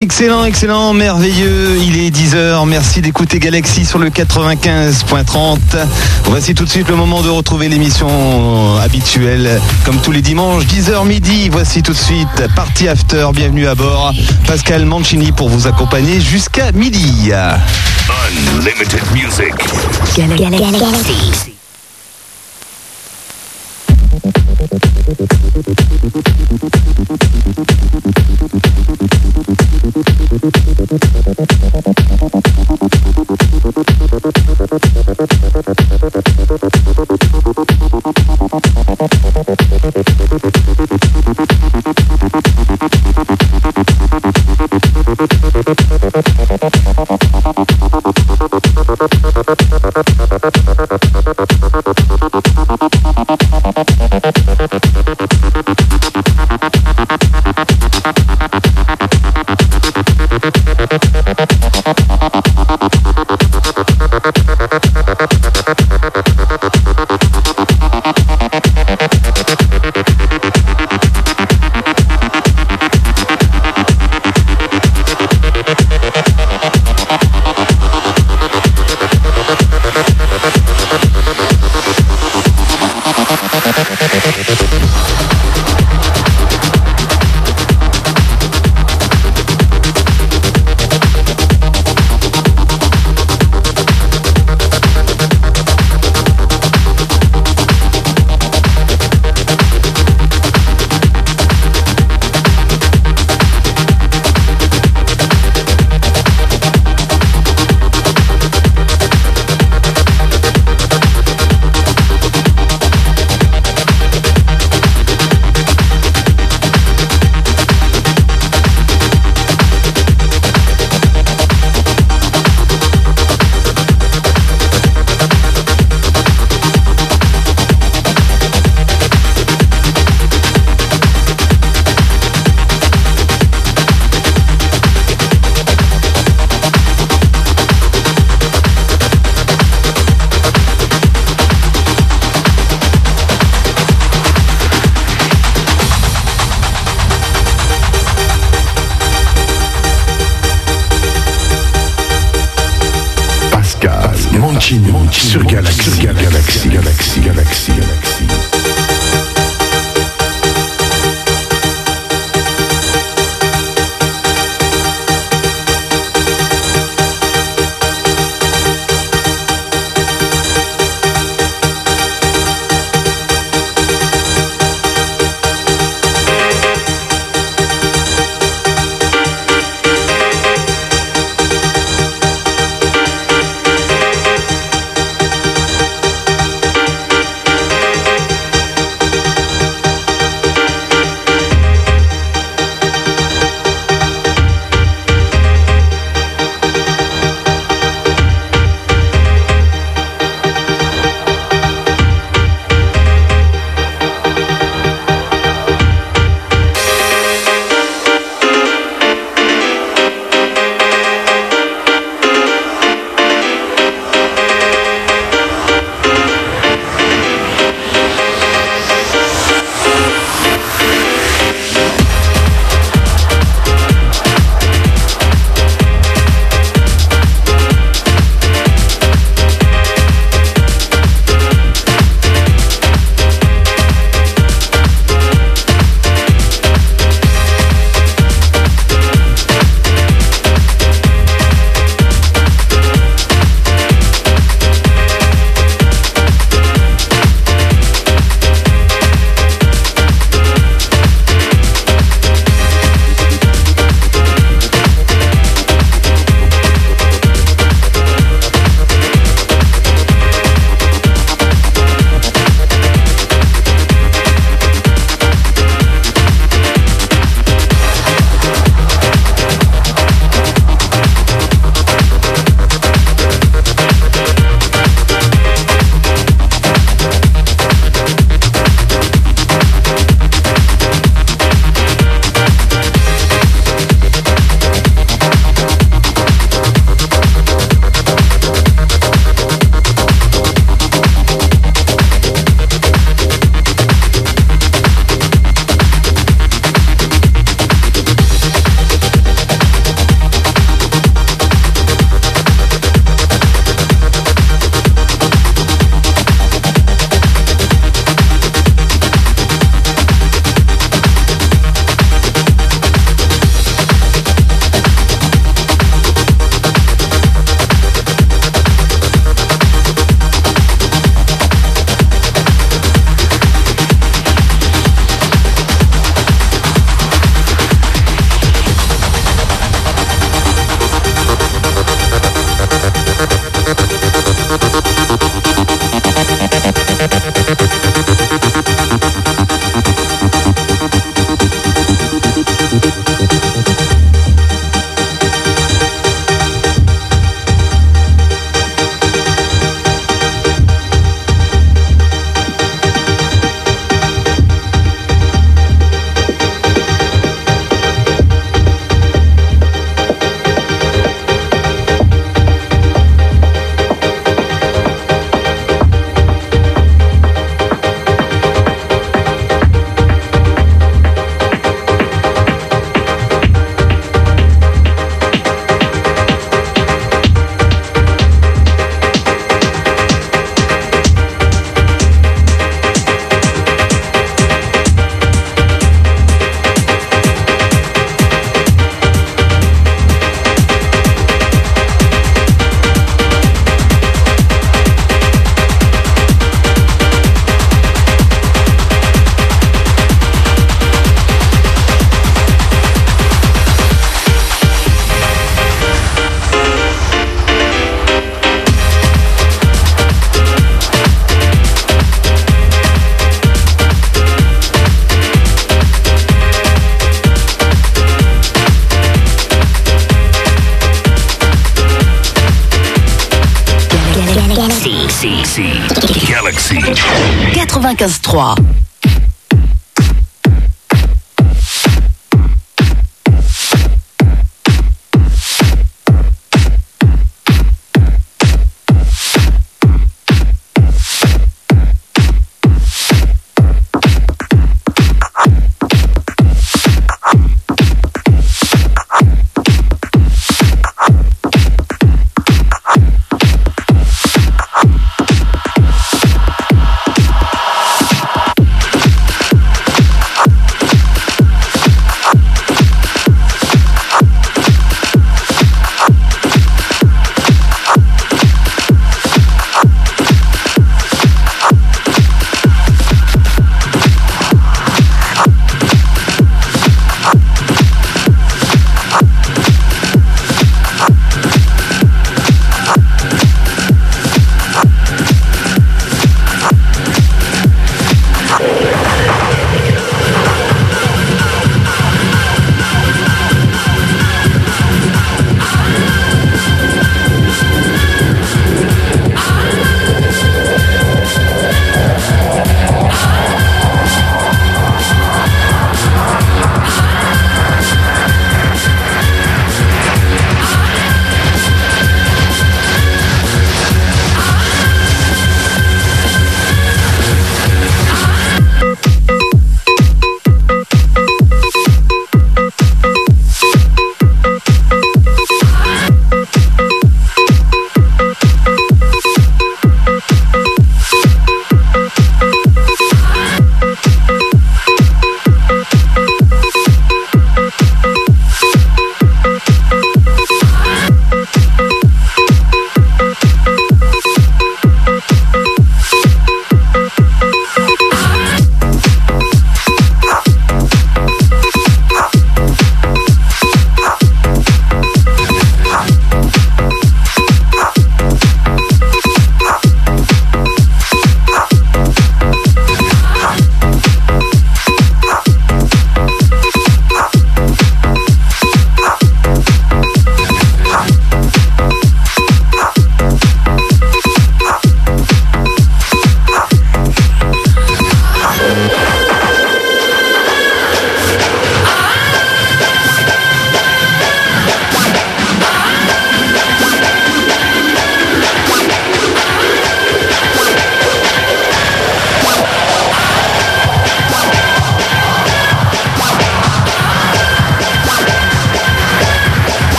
Excellent, excellent, merveilleux. Il est 10h. Merci d'écouter Galaxy sur le 95.30. Voici tout de suite le moment de retrouver l'émission habituelle comme tous les dimanches, 10h midi. Voici tout de suite Party After. Bienvenue à bord. Pascal Mancini pour vous accompagner jusqu'à midi. Unlimited music. Galaxy. Thank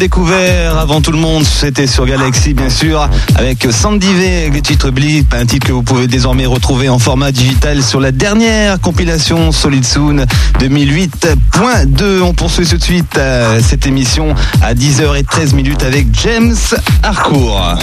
découvert avant tout le monde. C'était sur Galaxy, bien sûr, avec Sandy V, avec le titre Blip, un titre que vous pouvez désormais retrouver en format digital sur la dernière compilation Solid Soon 2008.2. On poursuit tout de suite euh, cette émission à 10h13 minutes avec James Harcourt.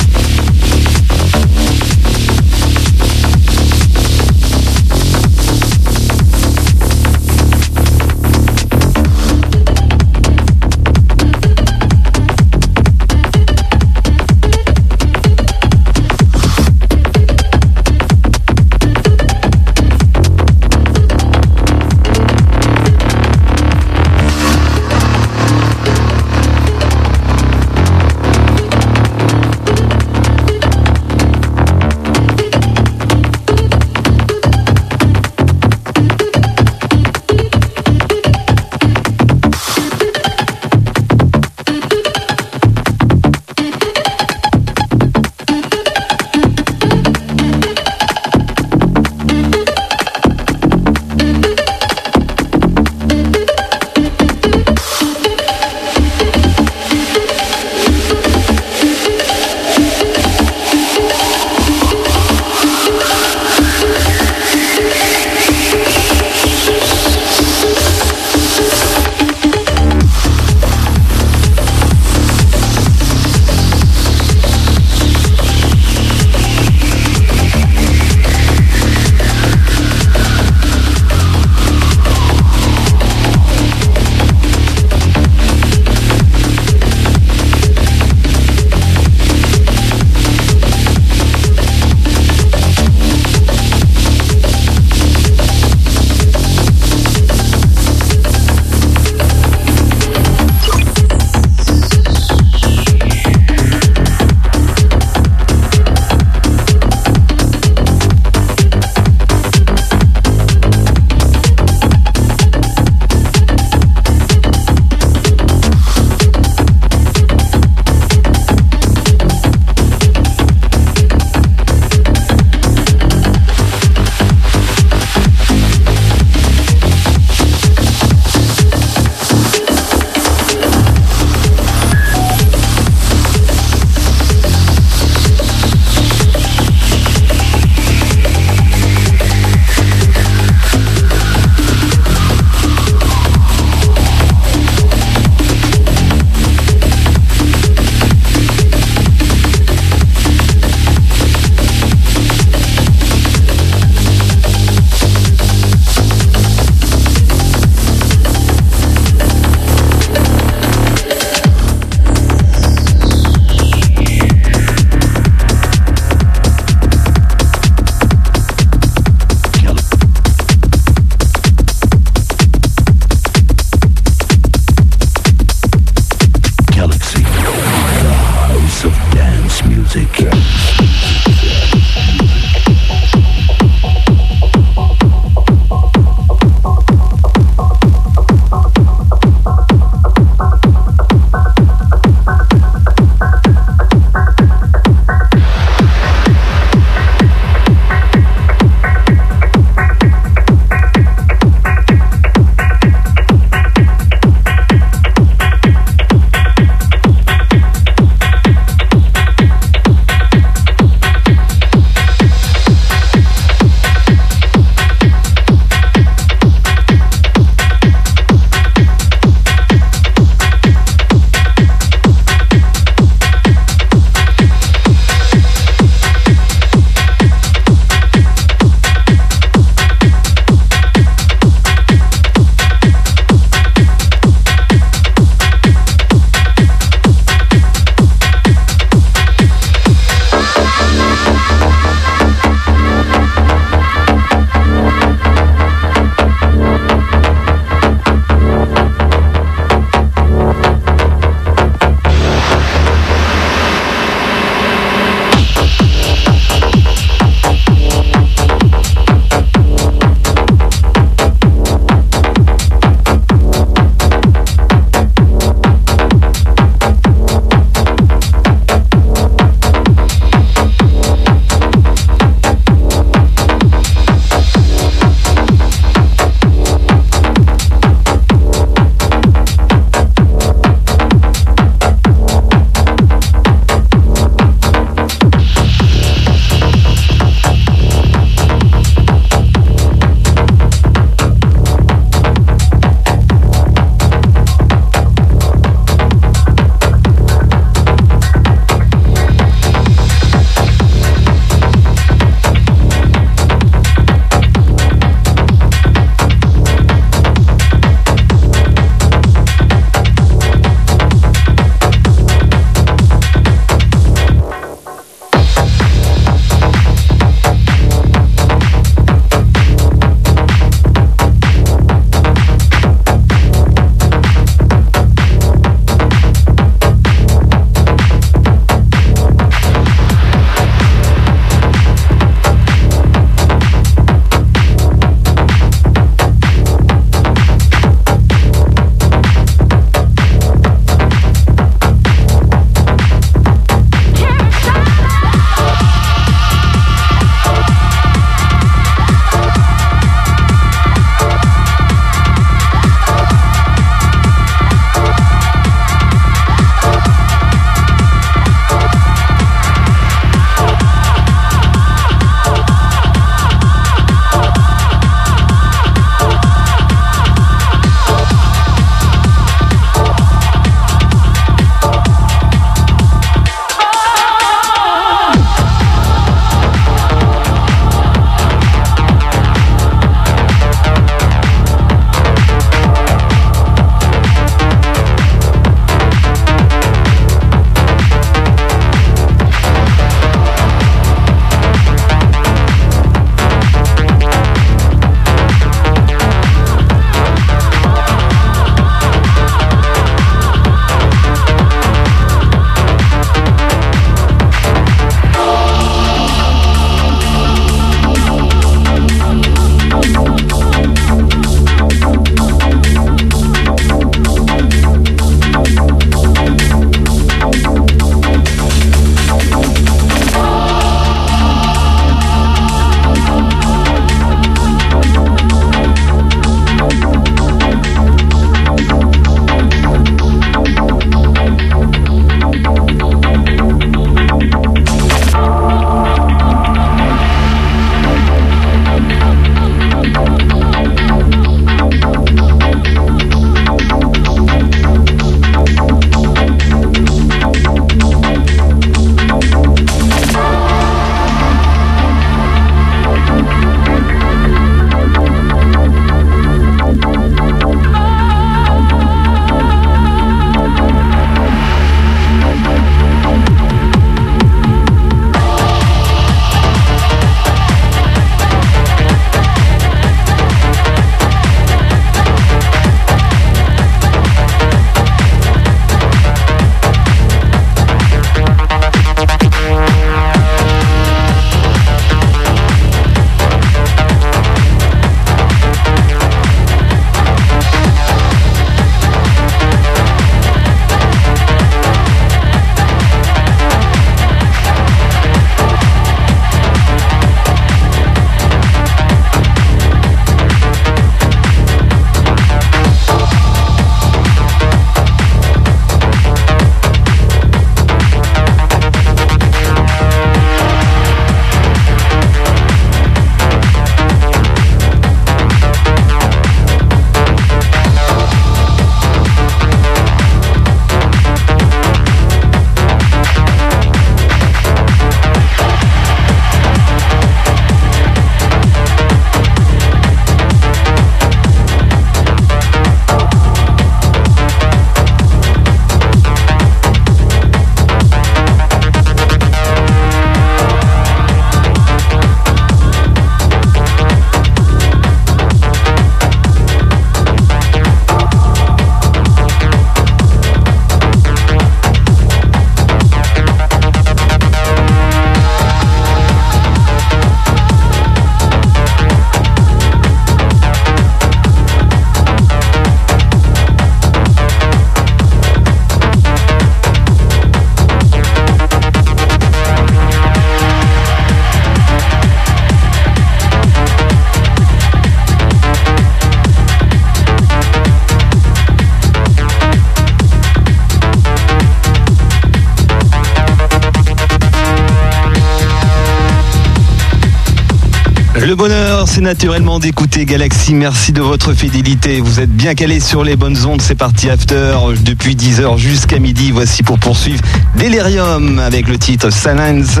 Naturellement d'écouter Galaxy. Merci de votre fidélité. Vous êtes bien calés sur les bonnes ondes. C'est parti after depuis 10h jusqu'à midi. Voici pour poursuivre Delirium avec le titre Silence.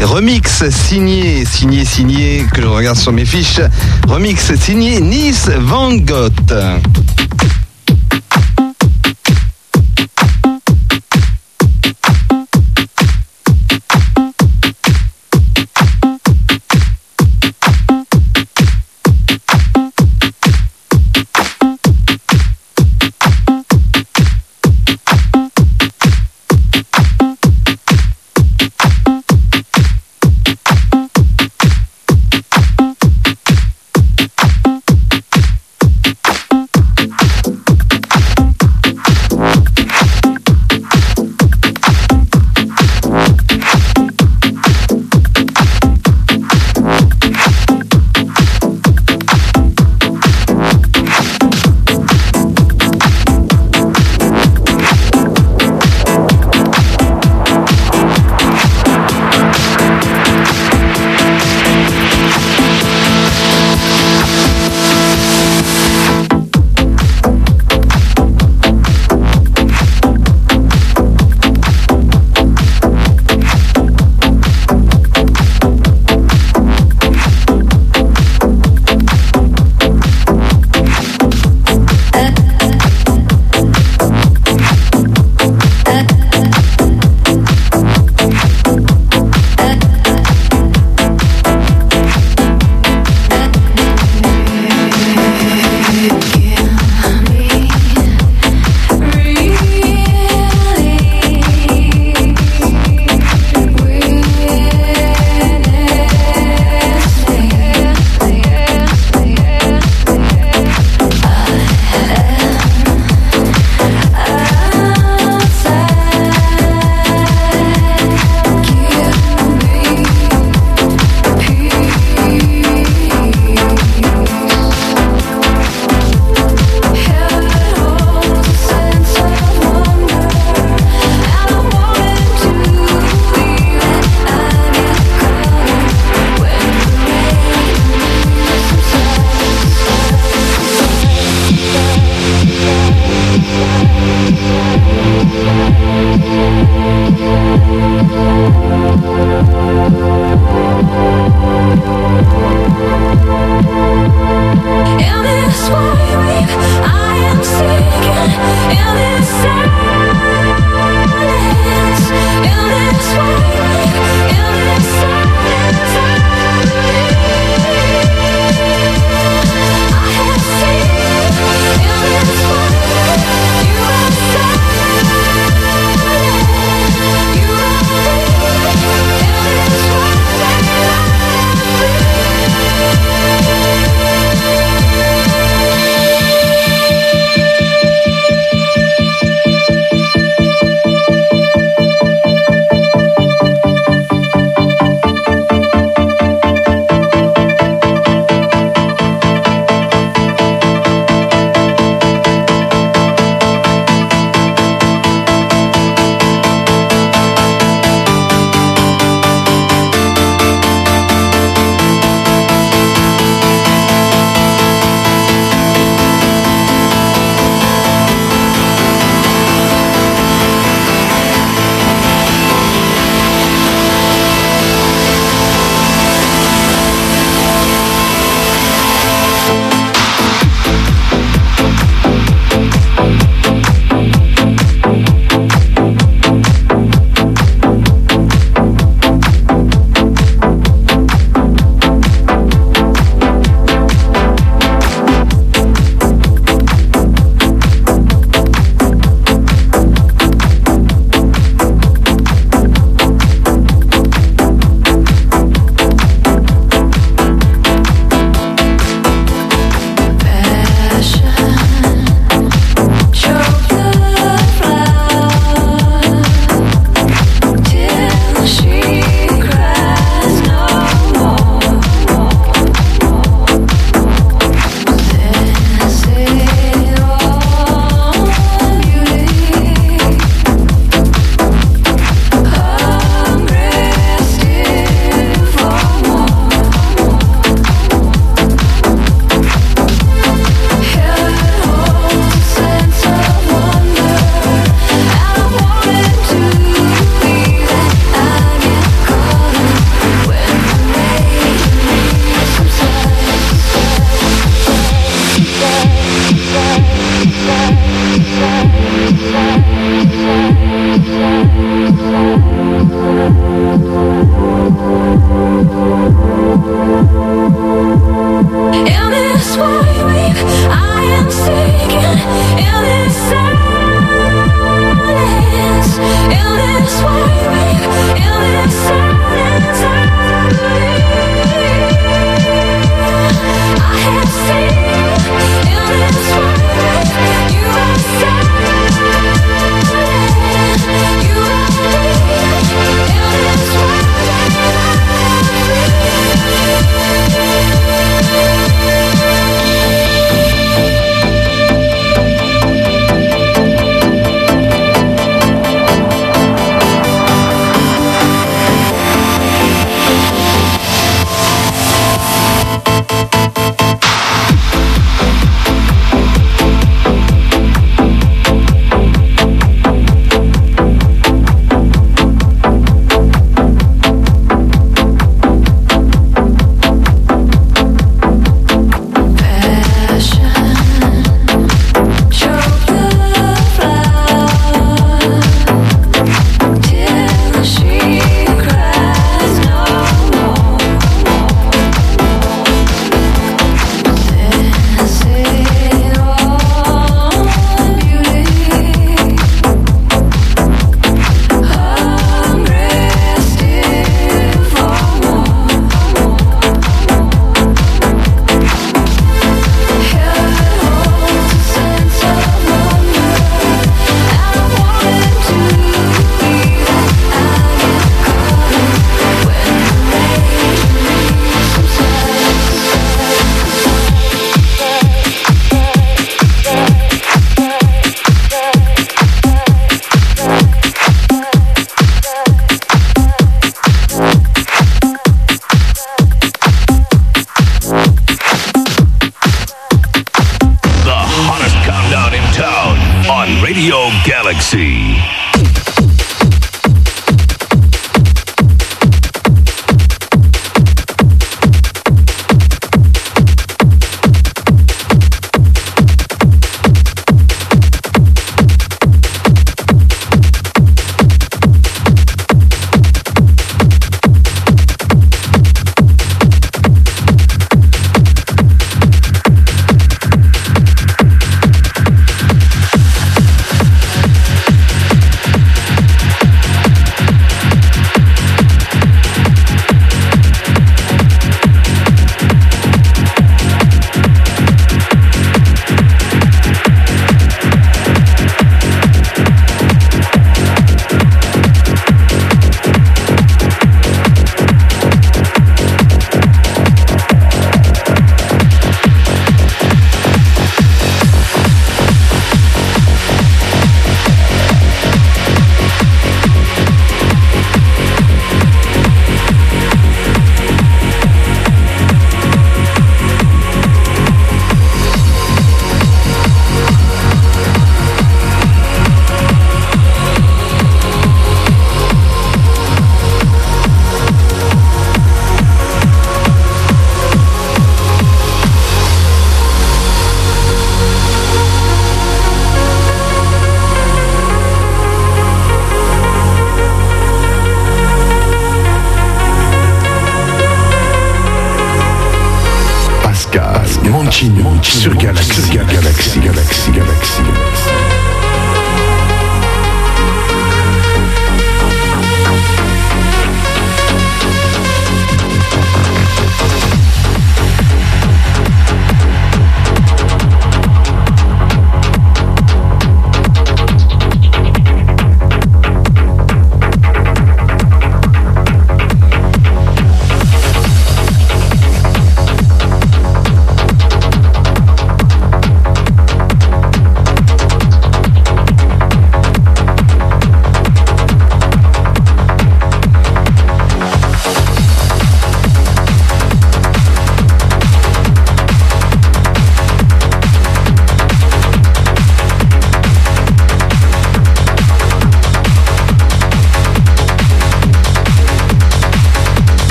Remix signé, signé, signé, que je regarde sur mes fiches. Remix signé Nice Van Gogh.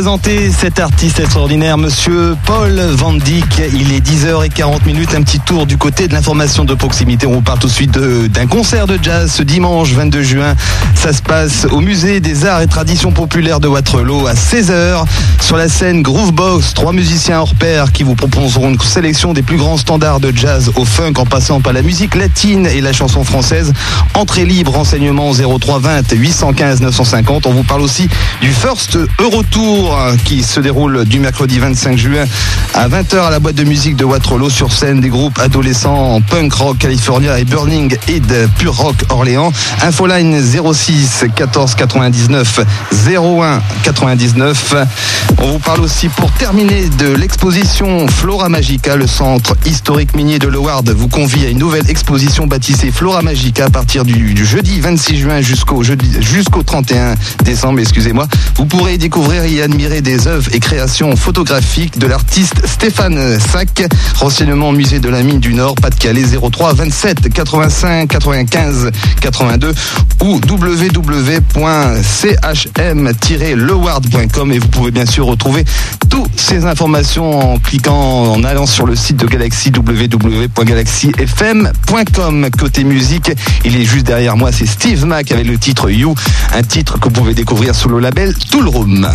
Présenter cet artiste extraordinaire, monsieur Paul Van Dyck. Il est 10h40 minutes, un petit tour du côté de l'information de proximité. On vous parle tout de suite d'un concert de jazz ce dimanche 22 juin. Ça se passe au musée des arts et traditions populaires de Waterloo à 16h. Sur la scène Groovebox, trois musiciens hors pair qui vous proposeront une sélection des plus grands standards de jazz au funk en passant par la musique latine et la chanson française. Entrée libre, renseignement 0320 815 950. On vous parle aussi du First Eurotour qui se déroule du mercredi 25 juin à 20h à la boîte de musique de Waterloo sur scène des groupes adolescents Punk Rock California et Burning Head Pure Rock Orléans. Infoline 06 14 99 01 99. On vous parle aussi pour terminer de l'exposition Flora Magica. Le centre historique minier de Loward vous convie à une nouvelle exposition baptisée Flora Magica à partir du, jeudi 26 juin jusqu'au jusqu'au 31 décembre, excusez-moi. Vous pourrez découvrir et admirer des œuvres et créations photographiques de l'artiste Stéphane Sac. Renseignement musée de la mine du Nord, Pas-de-Calais 03 27 85 95 82 ou www.chm-leward.com et vous pouvez bien sûr retrouver toutes ces informations en cliquant en allant sur le site de Galaxy www.galaxyfm.com côté musique il est juste derrière moi c'est Steve Mac avec le titre You un titre que vous pouvez découvrir sous le label Tout le Room.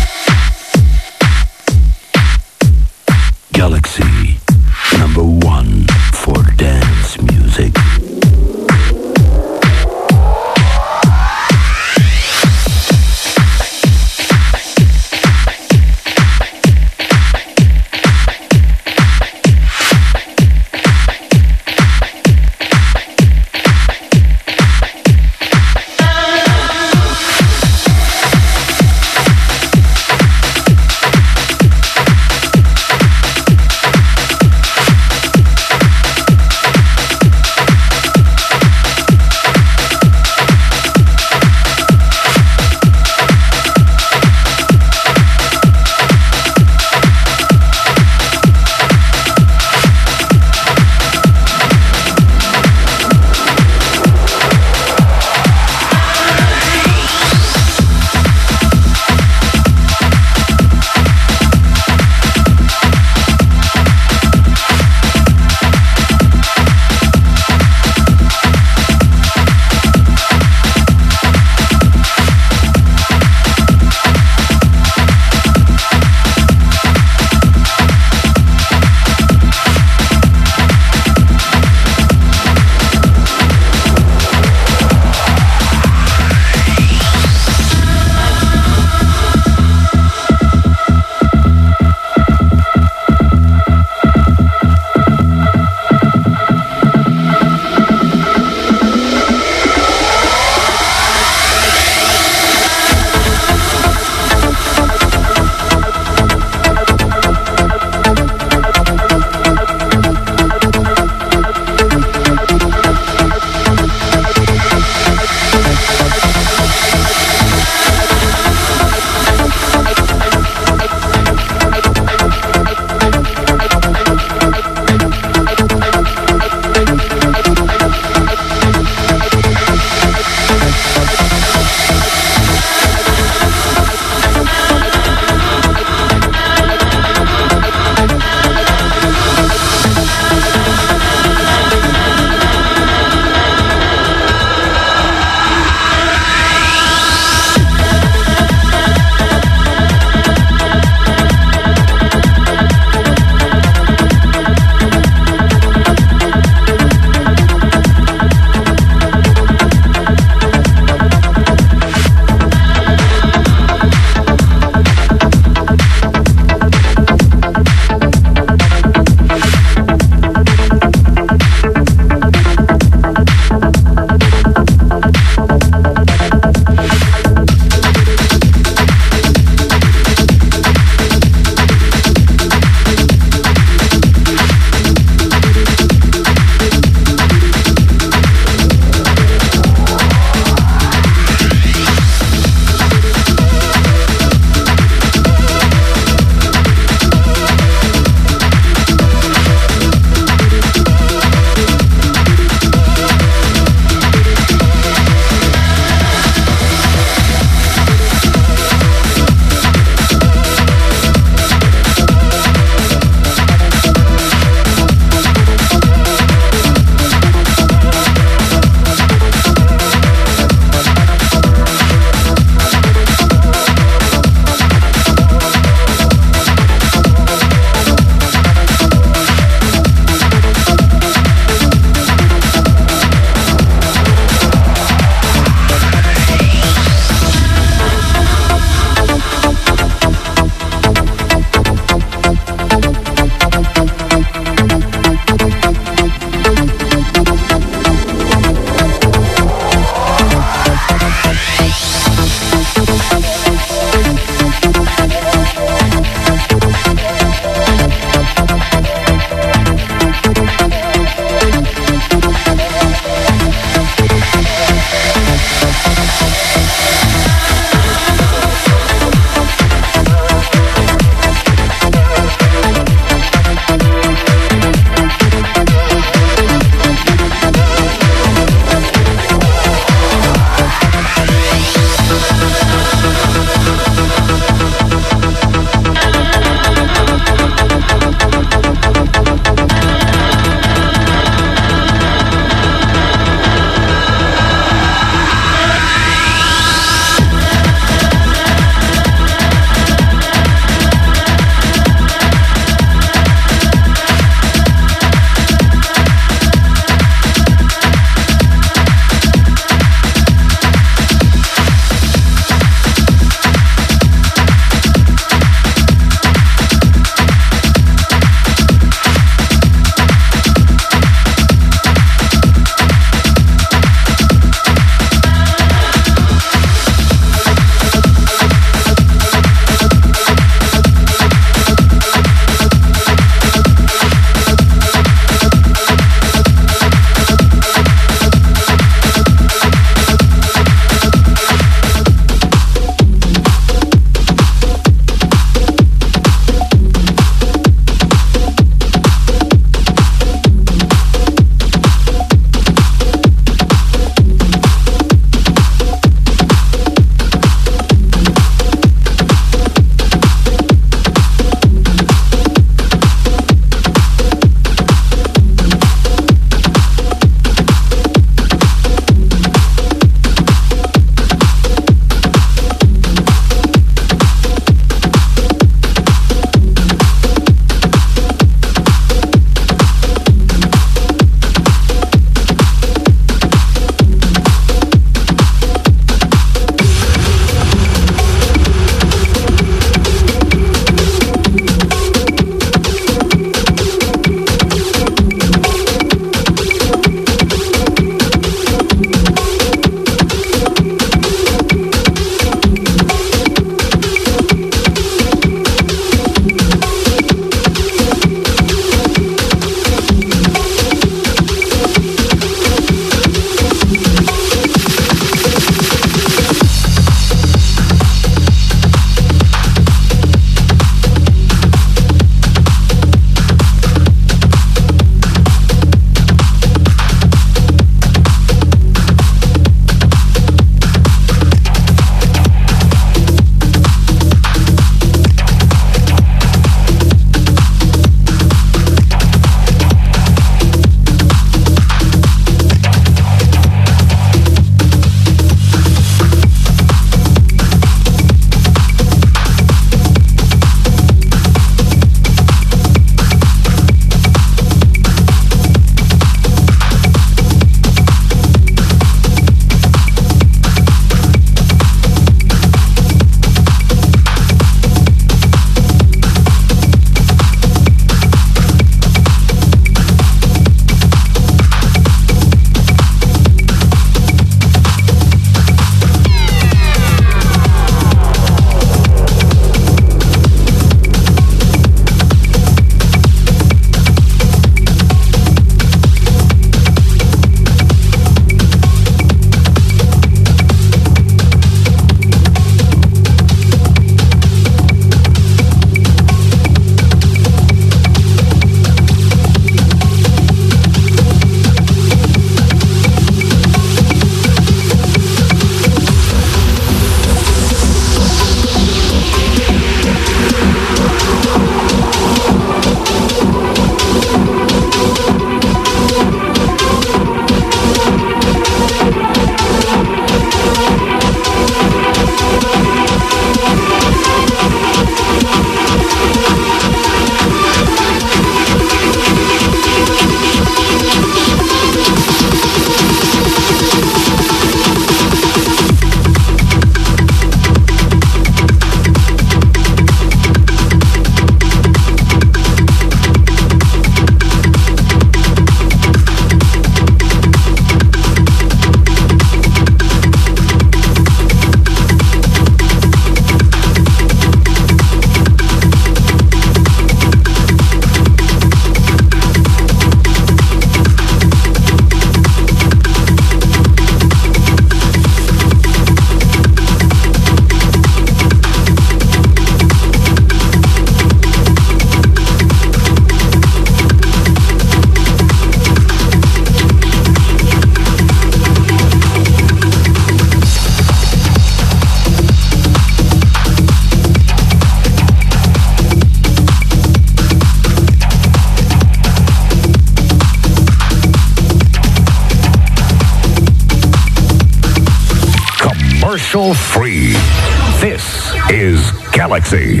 Galaxy.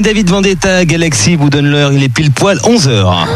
David Vendetta, Galaxy vous donne l'heure, il est pile poil 11h.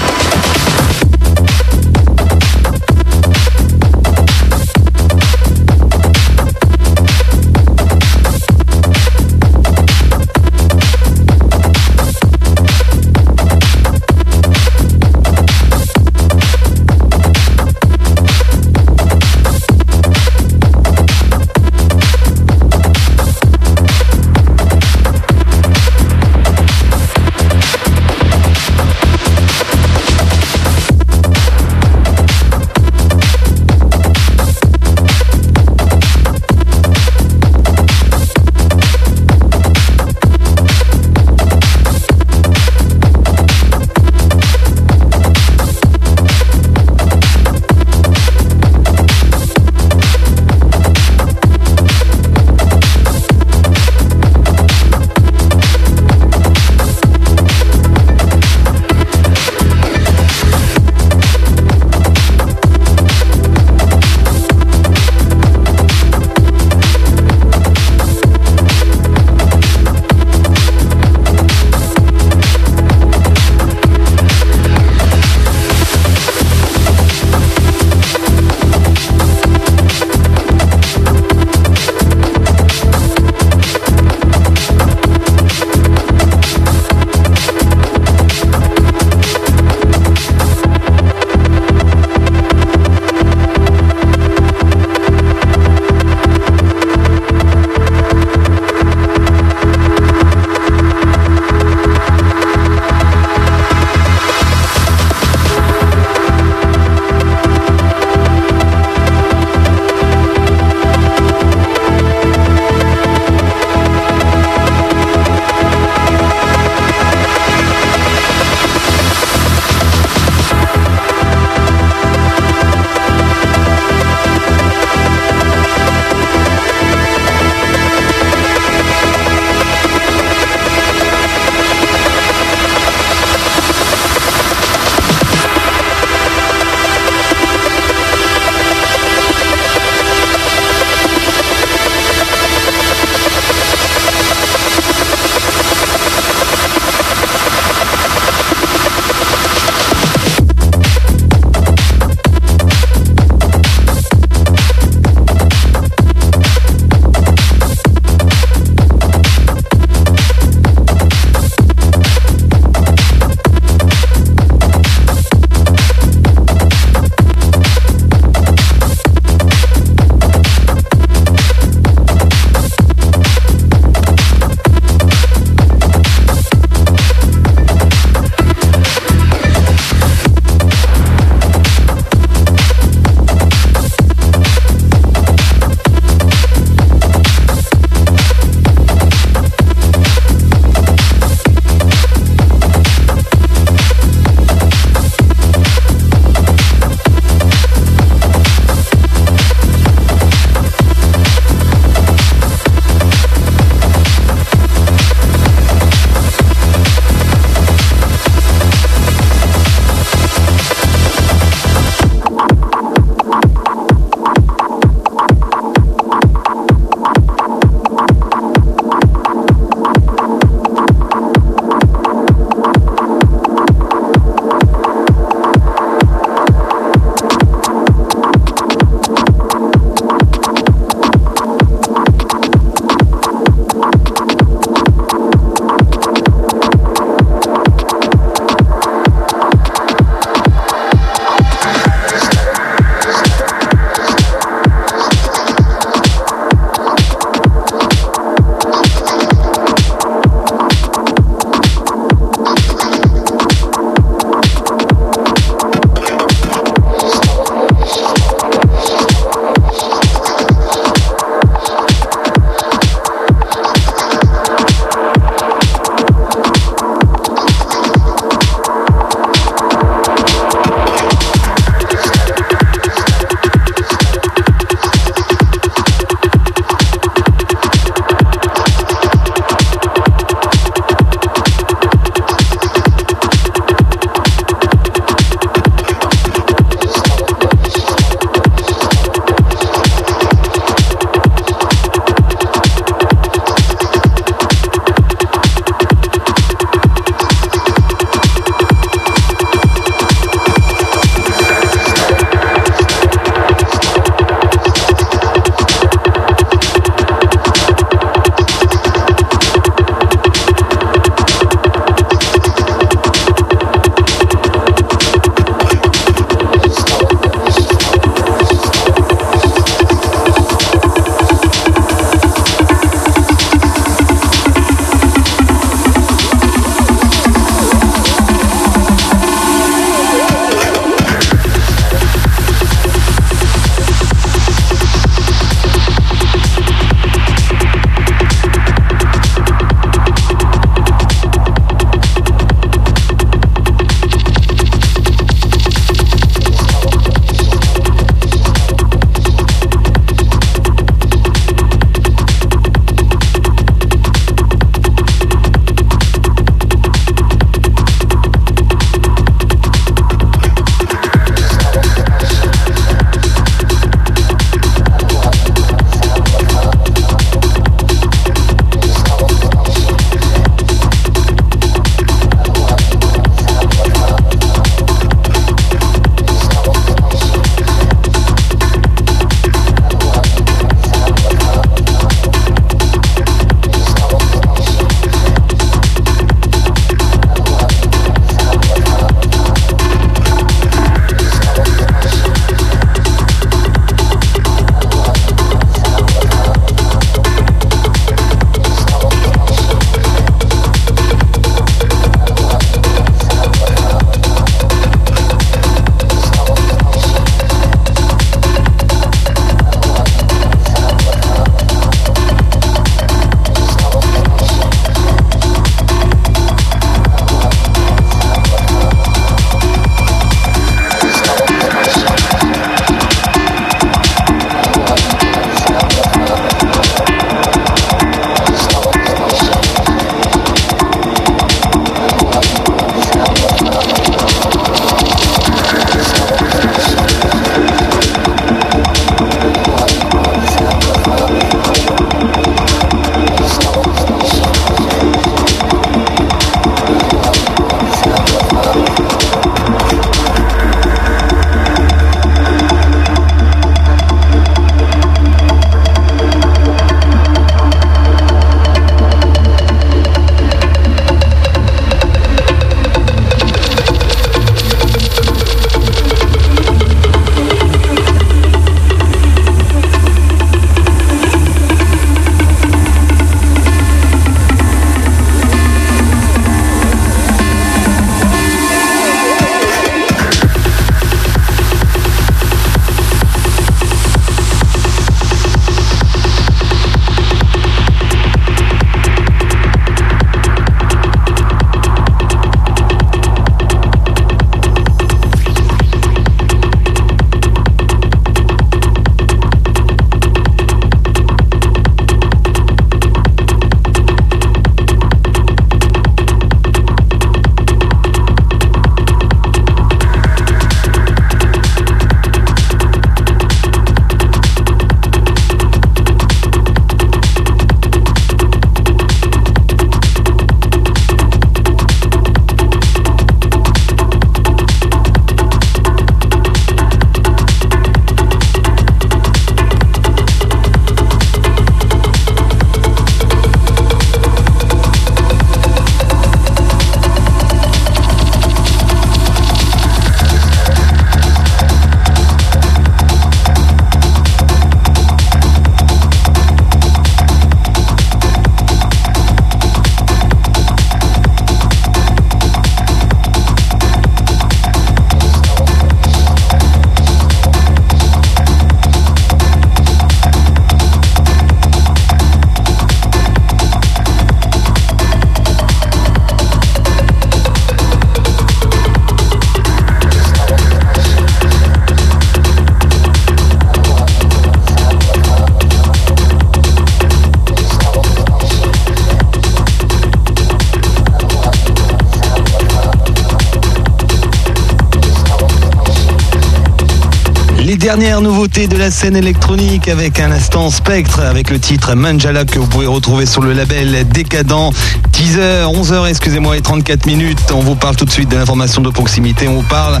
Dernières nouveautés de la scène électronique avec un instant Spectre avec le titre Manjala que vous pouvez retrouver sur le label Décadent. 10h, 11h, excusez-moi, et 34 minutes. On vous parle tout de suite de l'information de proximité. On vous parle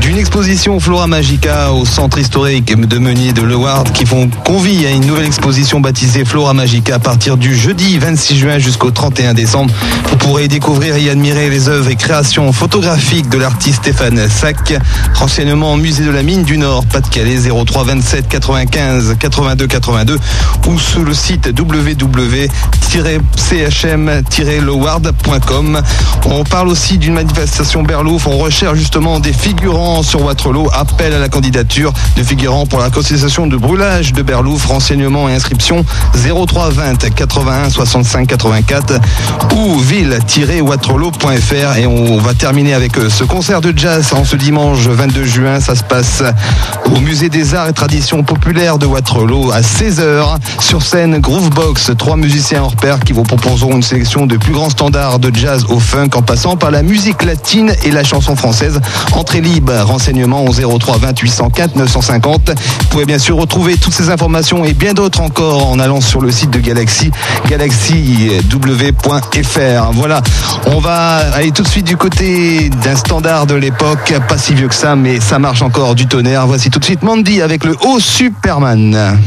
d'une exposition Flora Magica au centre historique de Meunier de Leward qui font convie à une nouvelle exposition baptisée Flora Magica à partir du jeudi 26 juin jusqu'au 31 décembre. Vous pourrez découvrir et admirer les œuvres et créations photographiques de l'artiste Stéphane Sac. Renseignement musée de la mine du Nord, Pas-de-Calais 03 27 95 82 82 ou sur le site www-chm-loward.com. On parle aussi d'une manifestation Berlouf. On recherche justement des figurants sur Waterloo. Appel à la candidature de figurants pour la constitution de brûlage de Berlouf. Renseignements et inscriptions 03 20 81 65 84 ou ville-waterloo.fr. Et on va terminer avec euh, ce concert de jazz en ce dimanche 22 juin. Ça se passe au musée des arts et traditions populaires de Waterloo à 16h. Sur scène, Groovebox, trois musiciens hors pair qui vous proposeront une sélection de plus grands standards de jazz au funk en passant par la musique latine et la chanson française. Entrée libre, renseignements au 03 20 804 950. Vous pouvez bien sûr retrouver toutes ces informations et bien d'autres encore en allant sur le site de Galaxy, galaxyw.fr. Voilà, on va aller tout de suite du côté d'un standard de l'époque, pas si vieux que ça, mais ça marche encore du tonnerre. Voici tout de suite Mandy avec le haut Superman.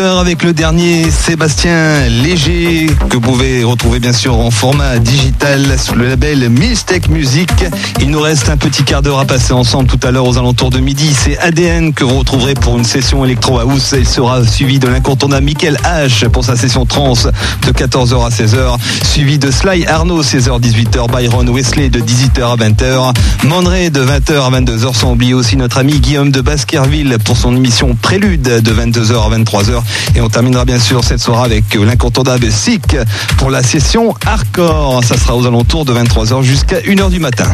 Avec le dernier Sébastien Léger, que vous pouvez retrouver bien sûr en format digital sous le label Mistake Music. Il nous reste un petit quart d'heure à passer ensemble tout à l'heure aux alentours de midi. C'est ADN que vous retrouverez pour une session Electro House. Il sera suivi de l'incontournable Michael H pour sa session trans de 14h à 16h, suivi de Sly Arnaud 16h-18h, Byron Wesley de 18h à 20h, Mandré de 20h à 22h, sans oublier aussi notre ami Guillaume de Baskerville pour son émission Prélude de 22h à 23h. Et on terminera bien sûr cette soirée avec l'incontournable Sick pour la session Hardcore. Ça sera aux alentours de 23h jusqu'à 1h du matin.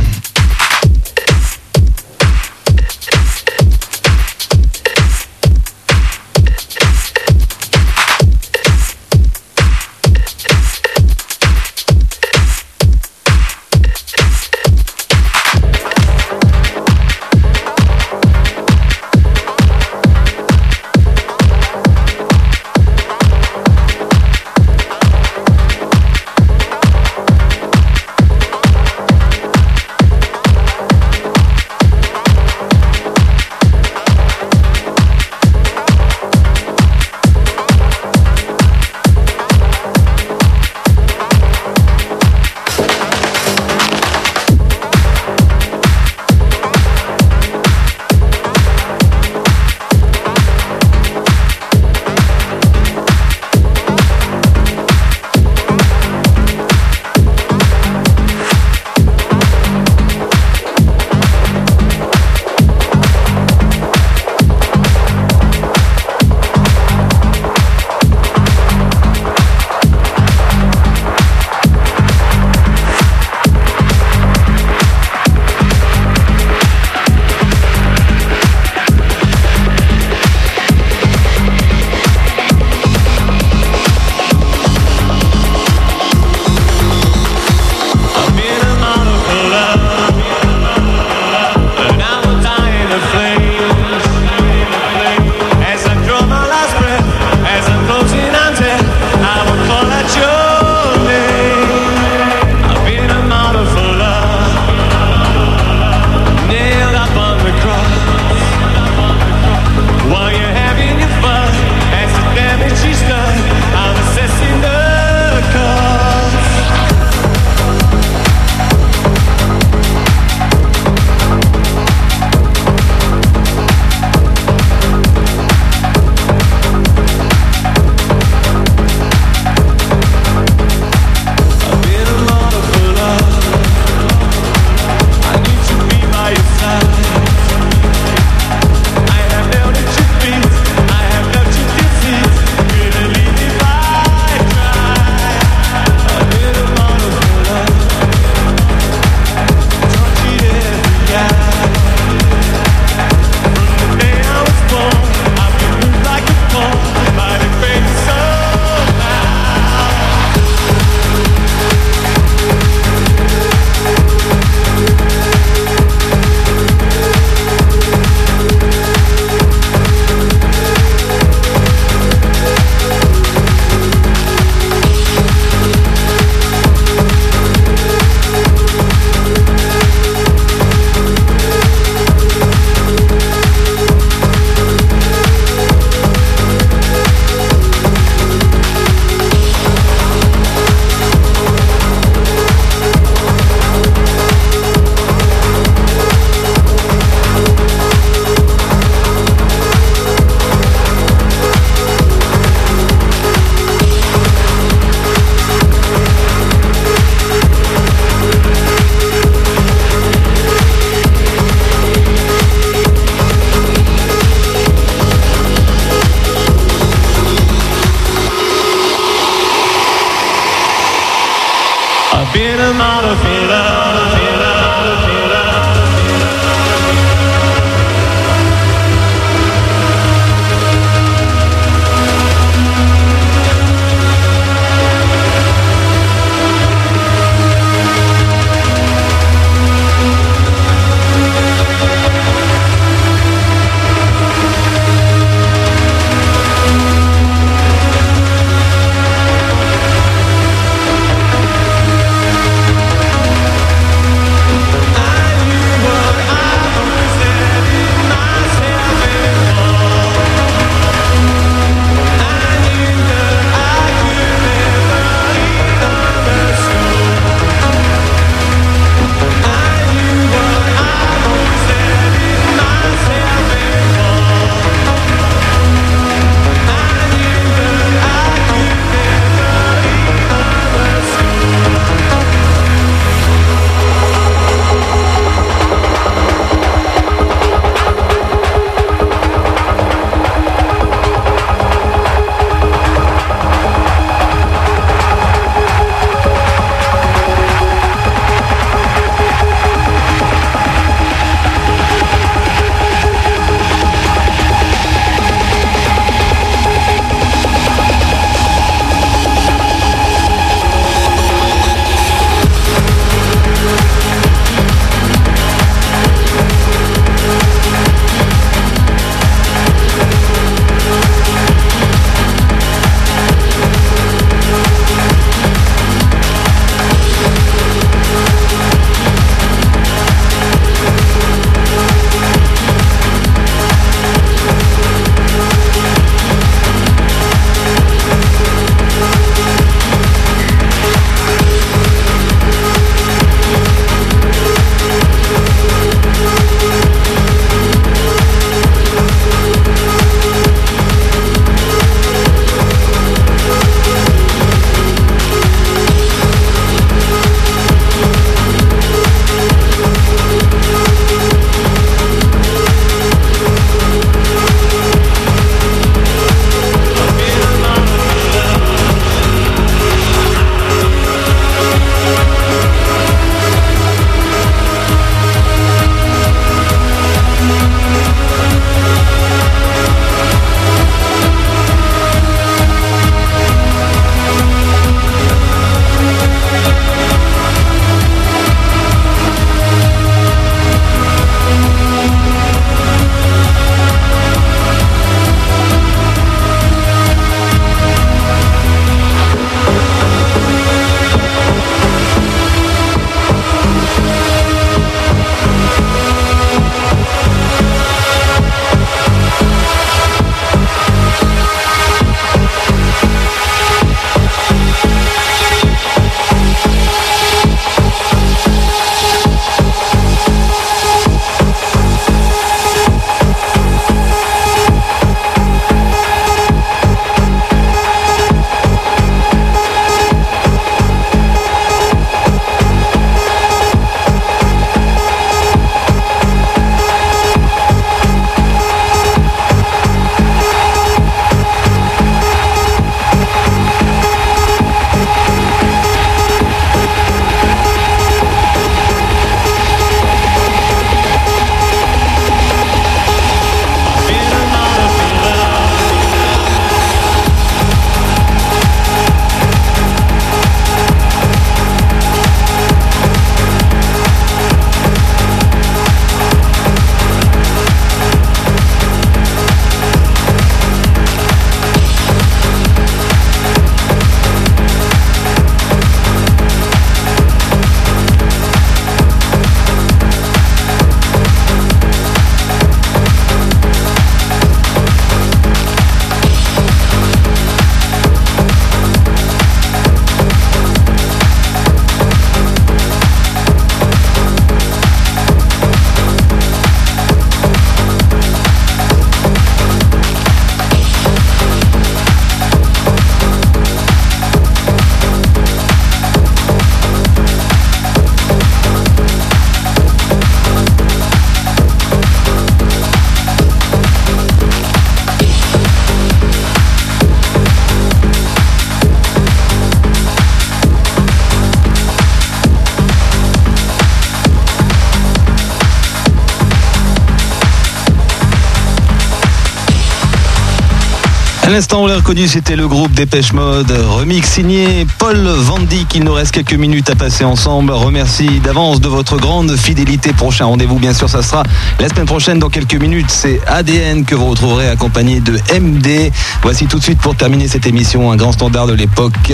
L'a reconnu, c'était le groupe Dépêche Mode, remix signé Paul Vandy, qu'il nous reste quelques minutes à passer ensemble. Remercie d'avance de votre grande fidélité. Prochain rendez-vous, bien sûr, ça sera la semaine prochaine, dans quelques minutes. C'est ADN que vous retrouverez accompagné de MD. Voici tout de suite, pour terminer cette émission, un grand standard de l'époque.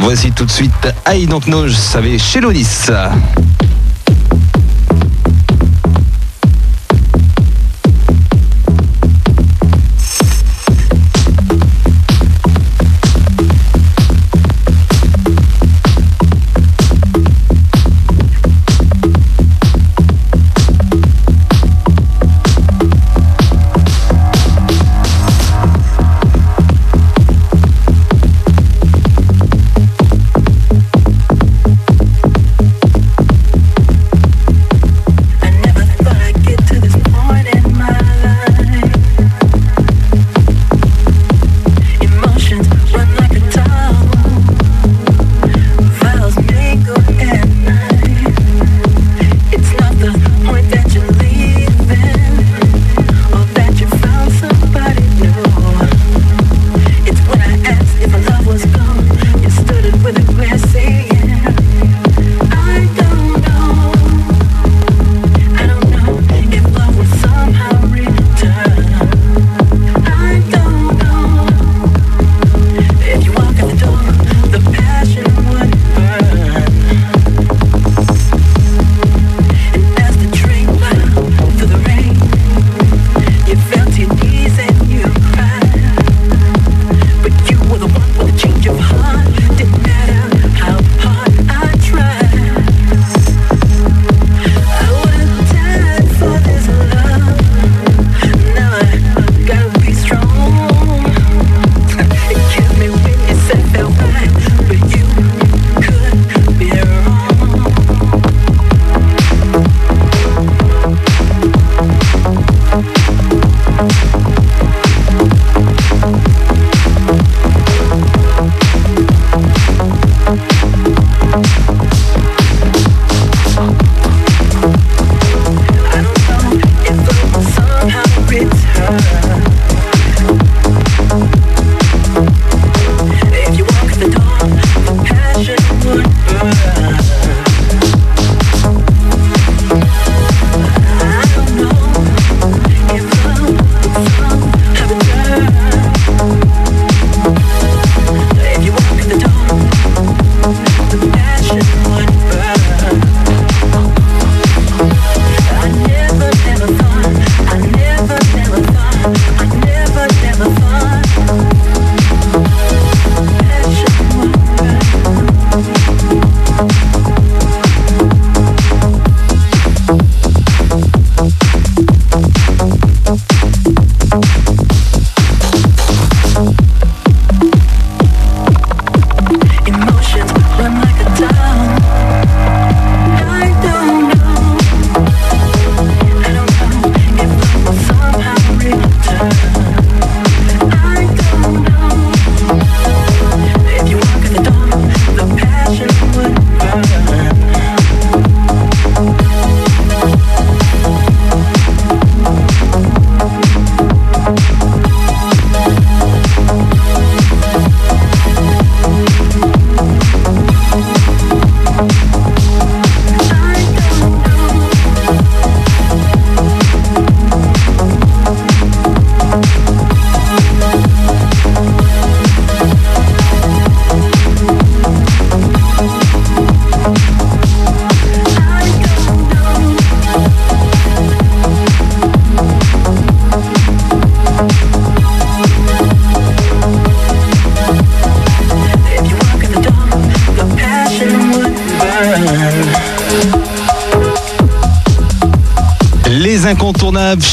Voici tout de suite Aïe donc no, je savais, chez Lonis.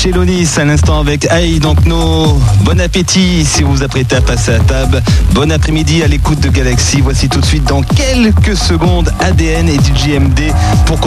Chez Lonis à l'instant avec Aïe donc nos bon appétit si vous vous apprêtez à passer à table. Bon après-midi à l'écoute de Galaxy. Voici tout de suite dans quelques secondes ADN et DJMD pour commencer